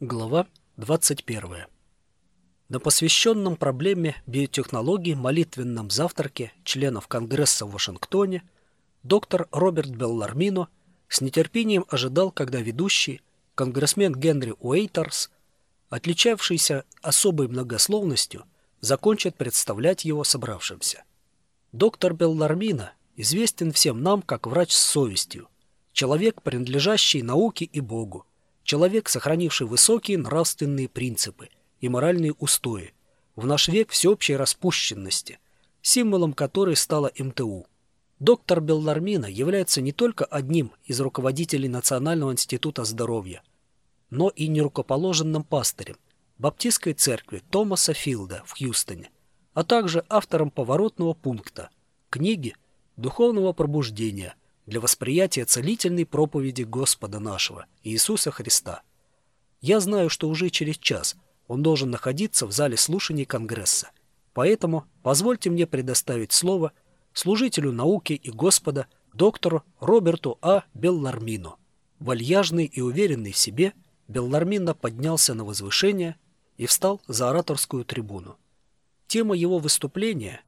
Глава 21. На посвященном проблеме биотехнологий молитвенном завтраке членов Конгресса в Вашингтоне доктор Роберт Беллармино с нетерпением ожидал, когда ведущий, конгрессмен Генри Уэйтерс, отличавшийся особой многословностью, закончит представлять его собравшимся. Доктор Беллармино известен всем нам как врач с совестью, человек, принадлежащий науке и Богу, человек, сохранивший высокие нравственные принципы и моральные устои в наш век всеобщей распущенности, символом которой стала МТУ. Доктор Беллармина является не только одним из руководителей Национального института здоровья, но и нерукоположенным пастырем Баптистской церкви Томаса Филда в Хьюстоне, а также автором поворотного пункта книги «Духовного пробуждения» для восприятия целительной проповеди Господа нашего, Иисуса Христа. Я знаю, что уже через час он должен находиться в зале слушаний Конгресса, поэтому позвольте мне предоставить слово служителю науки и Господа, доктору Роберту А. Беллармину. Вальяжный и уверенный в себе, Беллармино поднялся на возвышение и встал за ораторскую трибуну. Тема его выступления,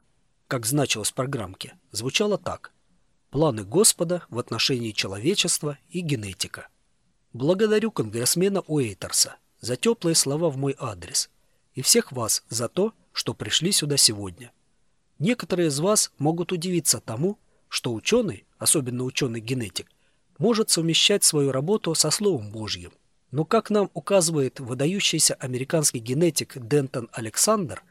как значилось в программке, звучала так – планы Господа в отношении человечества и генетика. Благодарю конгрессмена Уэйтерса за теплые слова в мой адрес и всех вас за то, что пришли сюда сегодня. Некоторые из вас могут удивиться тому, что ученый, особенно ученый-генетик, может совмещать свою работу со Словом Божьим. Но, как нам указывает выдающийся американский генетик Дентон Александр,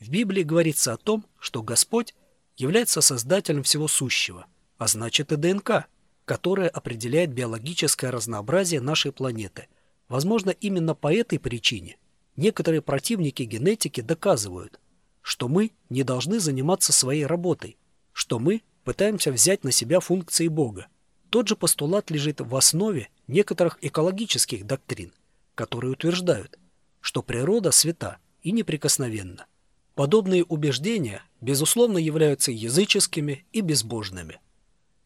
в Библии говорится о том, что Господь является создателем всего сущего, а значит и ДНК, которая определяет биологическое разнообразие нашей планеты. Возможно, именно по этой причине некоторые противники генетики доказывают, что мы не должны заниматься своей работой, что мы пытаемся взять на себя функции Бога. Тот же постулат лежит в основе некоторых экологических доктрин, которые утверждают, что природа свята и неприкосновенна. Подобные убеждения, безусловно, являются языческими и безбожными.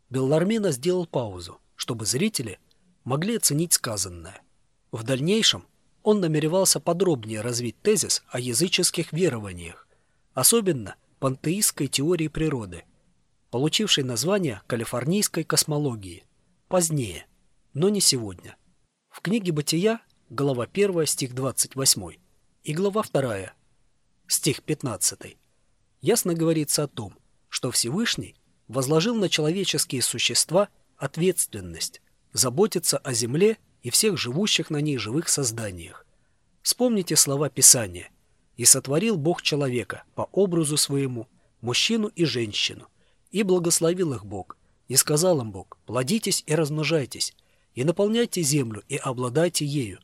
Беллармина сделал паузу, чтобы зрители могли оценить сказанное. В дальнейшем он намеревался подробнее развить тезис о языческих верованиях, особенно пантеистской теории природы, получившей название калифорнийской космологии, позднее, но не сегодня. В книге «Бытия» глава 1, стих 28 и глава 2, стих 15 ясно говорится о том, что Всевышний – возложил на человеческие существа ответственность заботиться о земле и всех живущих на ней живых созданиях. Вспомните слова Писания. «И сотворил Бог человека по образу своему, мужчину и женщину, и благословил их Бог, и сказал им Бог, плодитесь и размножайтесь, и наполняйте землю, и обладайте ею,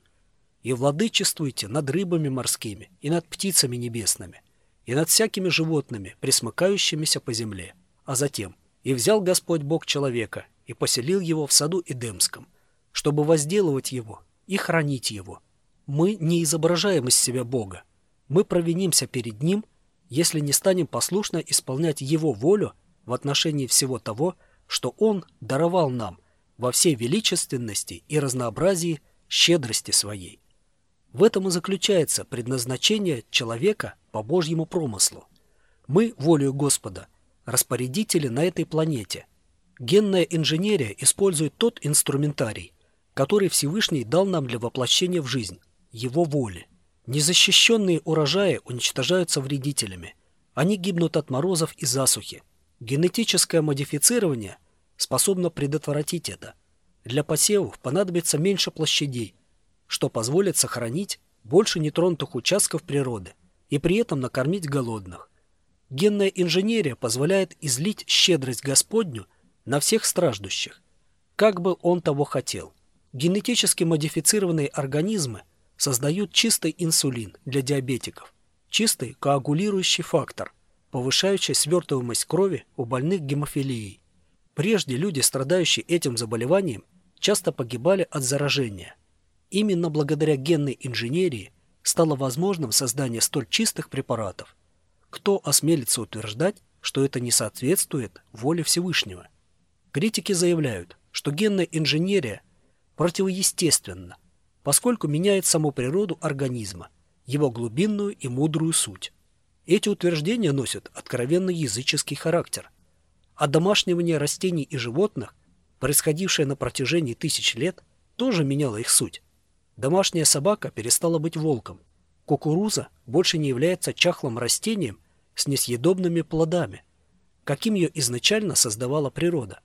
и владычествуйте над рыбами морскими, и над птицами небесными, и над всякими животными, присмыкающимися по земле» а затем «И взял Господь Бог человека и поселил его в саду Эдемском, чтобы возделывать его и хранить его. Мы не изображаем из себя Бога. Мы провинимся перед Ним, если не станем послушно исполнять Его волю в отношении всего того, что Он даровал нам во всей величественности и разнообразии щедрости своей. В этом и заключается предназначение человека по Божьему промыслу. Мы, волею Господа, распорядители на этой планете. Генная инженерия использует тот инструментарий, который Всевышний дал нам для воплощения в жизнь, его воли. Незащищенные урожаи уничтожаются вредителями. Они гибнут от морозов и засухи. Генетическое модифицирование способно предотвратить это. Для посевов понадобится меньше площадей, что позволит сохранить больше нетронутых участков природы и при этом накормить голодных. Генная инженерия позволяет излить щедрость Господню на всех страждущих, как бы он того хотел. Генетически модифицированные организмы создают чистый инсулин для диабетиков, чистый коагулирующий фактор, повышающий свертываемость крови у больных гемофилией. Прежде люди, страдающие этим заболеванием, часто погибали от заражения. Именно благодаря генной инженерии стало возможным создание столь чистых препаратов – кто осмелится утверждать, что это не соответствует воле Всевышнего? Критики заявляют, что генная инженерия противоестественна, поскольку меняет саму природу организма, его глубинную и мудрую суть. Эти утверждения носят откровенно языческий характер. А домашнивание растений и животных, происходившее на протяжении тысяч лет, тоже меняло их суть. Домашняя собака перестала быть волком. Кукуруза больше не является чахлым растением с несъедобными плодами, каким ее изначально создавала природа.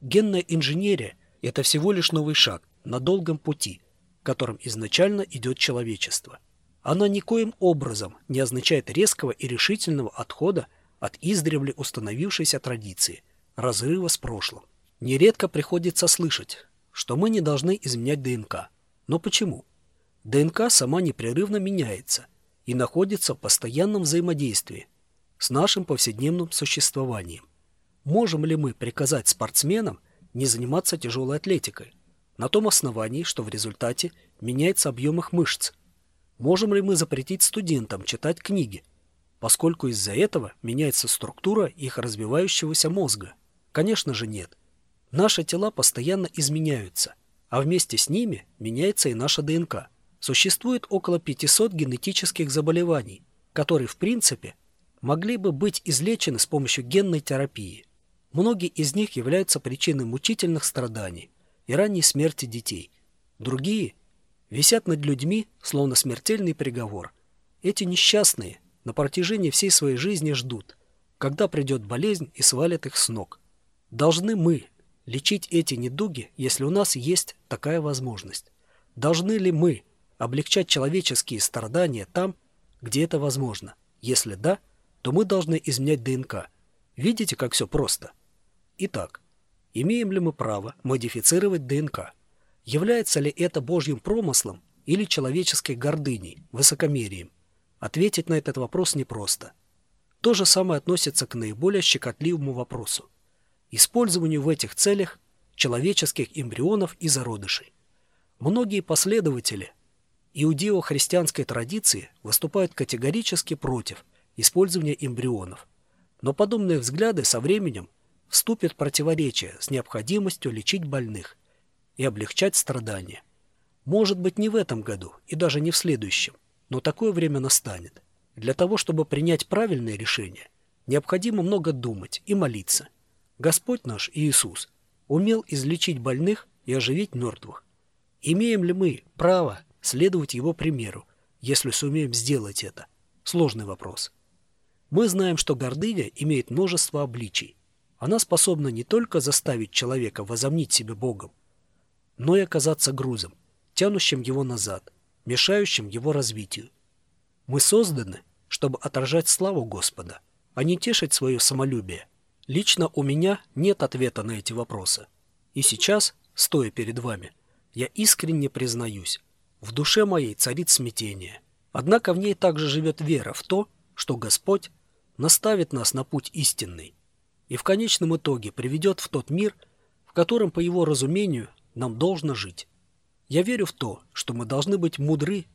Генная инженерия – это всего лишь новый шаг на долгом пути, которым изначально идет человечество. Она никоим образом не означает резкого и решительного отхода от издревле установившейся традиции, разрыва с прошлым. Нередко приходится слышать, что мы не должны изменять ДНК. Но почему? ДНК сама непрерывно меняется и находится в постоянном взаимодействии с нашим повседневным существованием. Можем ли мы приказать спортсменам не заниматься тяжелой атлетикой на том основании, что в результате меняется объем их мышц? Можем ли мы запретить студентам читать книги, поскольку из-за этого меняется структура их развивающегося мозга? Конечно же нет. Наши тела постоянно изменяются, а вместе с ними меняется и наша ДНК. Существует около 500 генетических заболеваний, которые в принципе могли бы быть излечены с помощью генной терапии. Многие из них являются причиной мучительных страданий и ранней смерти детей. Другие висят над людьми, словно смертельный приговор. Эти несчастные на протяжении всей своей жизни ждут, когда придет болезнь и свалит их с ног. Должны мы лечить эти недуги, если у нас есть такая возможность? Должны ли мы облегчать человеческие страдания там, где это возможно? Если да, то мы должны изменять ДНК. Видите, как все просто? Итак, имеем ли мы право модифицировать ДНК? Является ли это Божьим промыслом или человеческой гордыней, высокомерием? Ответить на этот вопрос непросто. То же самое относится к наиболее щекотливому вопросу – использованию в этих целях человеческих эмбрионов и зародышей. Многие последователи иудео-христианской традиции выступают категорически против использования эмбрионов. Но подобные взгляды со временем вступят в противоречие с необходимостью лечить больных и облегчать страдания. Может быть не в этом году и даже не в следующем, но такое время настанет. Для того, чтобы принять правильное решение, необходимо много думать и молиться. Господь наш Иисус умел излечить больных и оживить мертвых. Имеем ли мы право следовать Его примеру, если сумеем сделать это? Сложный вопрос. Мы знаем, что гордыня имеет множество обличий. Она способна не только заставить человека возомнить себе Богом, но и оказаться грузом, тянущим его назад, мешающим его развитию. Мы созданы, чтобы отражать славу Господа, а не тешить свое самолюбие. Лично у меня нет ответа на эти вопросы. И сейчас, стоя перед вами, я искренне признаюсь, в душе моей царит смятение. Однако в ней также живет вера в то, что Господь наставит нас на путь истинный и в конечном итоге приведет в тот мир, в котором, по его разумению, нам должно жить. Я верю в то, что мы должны быть мудры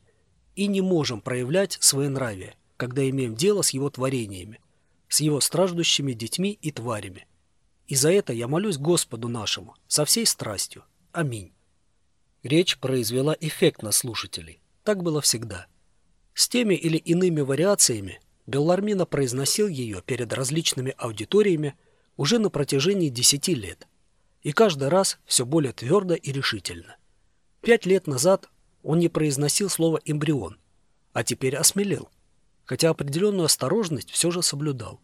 и не можем проявлять свое нравие, когда имеем дело с его творениями, с его страждущими детьми и тварями. И за это я молюсь Господу нашему со всей страстью. Аминь. Речь произвела эффект на слушателей. Так было всегда. С теми или иными вариациями Беллармина произносил ее перед различными аудиториями уже на протяжении десяти лет. И каждый раз все более твердо и решительно. Пять лет назад он не произносил слово «эмбрион», а теперь осмелел, хотя определенную осторожность все же соблюдал.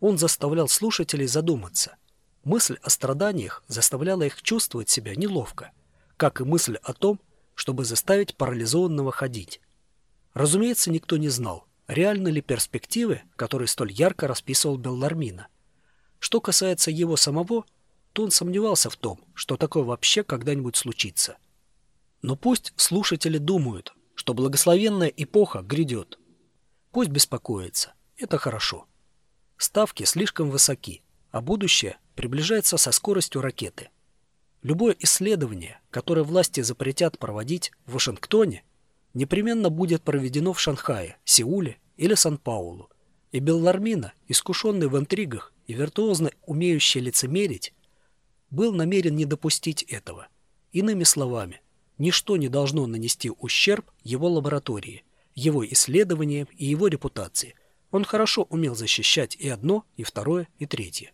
Он заставлял слушателей задуматься. Мысль о страданиях заставляла их чувствовать себя неловко, как и мысль о том, чтобы заставить парализованного ходить. Разумеется, никто не знал, реальны ли перспективы, которые столь ярко расписывал Беллармина. Что касается его самого, то он сомневался в том, что такое вообще когда-нибудь случится. Но пусть слушатели думают, что благословенная эпоха грядет. Пусть беспокоятся, это хорошо. Ставки слишком высоки, а будущее приближается со скоростью ракеты. Любое исследование, которое власти запретят проводить в Вашингтоне, непременно будет проведено в Шанхае, Сеуле или Сан-Паулу. И Беллармина, искушенный в интригах и виртуозно умеющий лицемерить, был намерен не допустить этого. Иными словами, ничто не должно нанести ущерб его лаборатории, его исследованиям и его репутации. Он хорошо умел защищать и одно, и второе, и третье.